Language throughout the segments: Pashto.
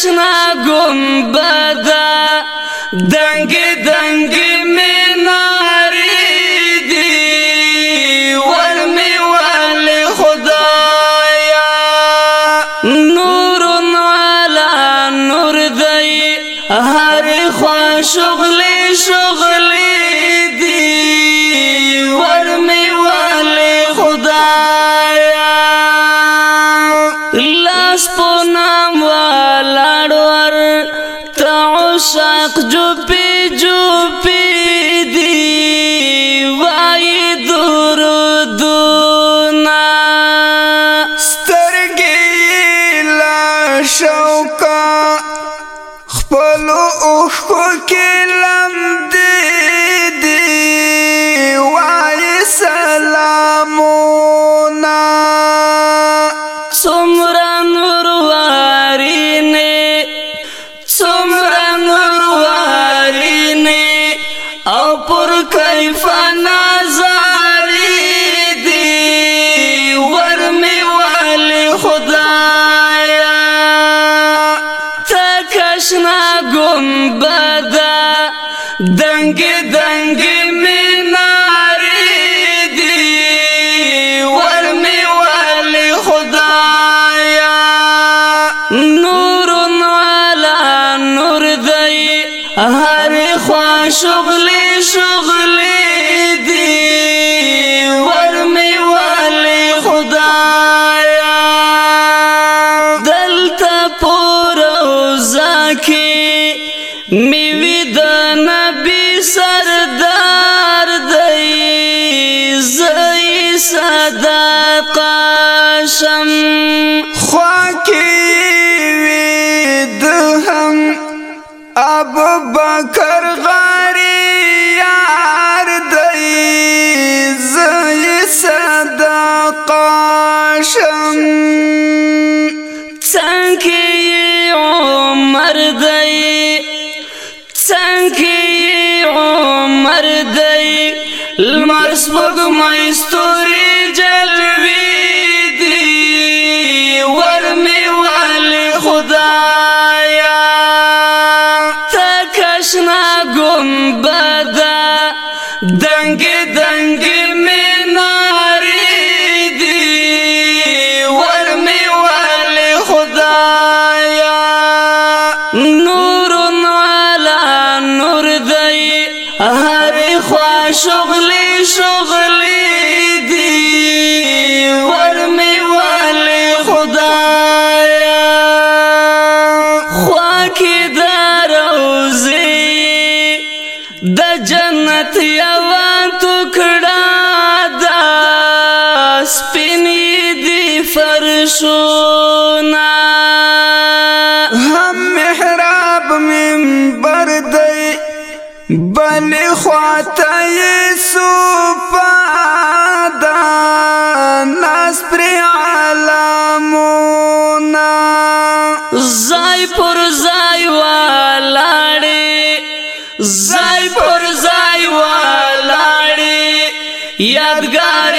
اشنا گنبدا دنگ دنگ مناری دی ورمی والی خدایا نور والا نور دی هر خوا شغلی شغلی دی ورمی والی خدایا لاس پو نام والا I could jo pe ابو بکر غری یار دی زی صدقا شم څنګه عمر دی څنګه عمر دی لمر سپوږمۍ ستوري اشنا گنبدا دنگ دنگ مناری دی ورمی والی خدایا نور والا نور دی هر خوا شغلی شغلی دی ورمی والی خدایا خوا کی دی جنت یوان ټکړه دا سپینې دی فرشونه هم محراب منبر دی بل خواته سو پادا ناس پر عالم یادگار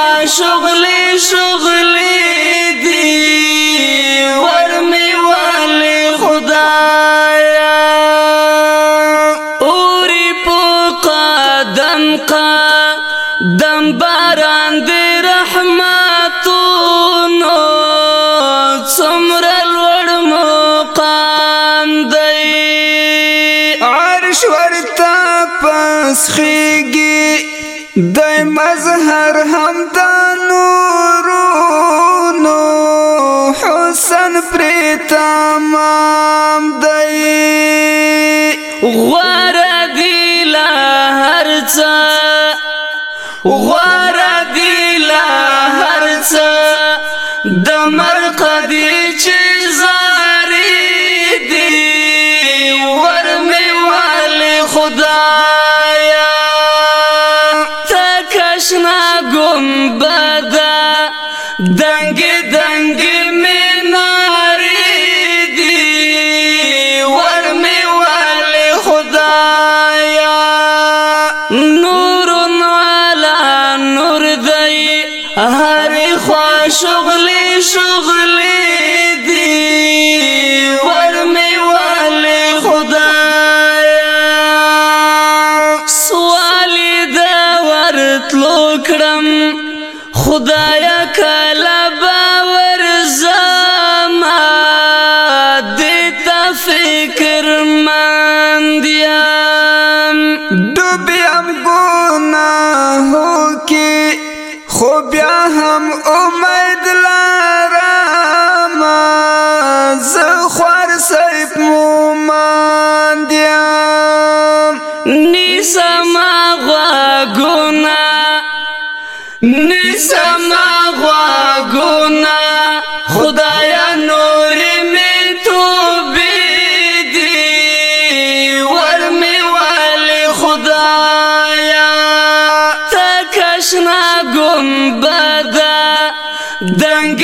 ما شغلی شغلی دی ورمی والی خدایا اوری پو قدم قدم باران دی رحمتونو سمر الوڑ مقام دی عرش ورطا پس خیگی دای مظهر هم د نورو نو حسن پریتمام دای غوار دی لا هرڅه غوار دی لا هرڅه د مرقدی چې زاری دی ور میواله خدای گم بدا دا خدایا کلا باور زما دې تا فکر مند یم ډوبې ام ګنا هو کې خو بیا هم امید لارم زه خور سیف مو مند یم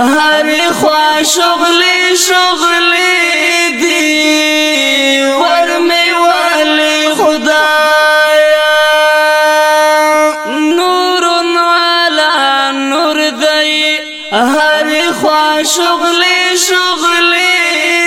هر خوا شغلی شغلی دی ورمی والی خدایا نور نوالا نور دی هر خوا شغلی شغلی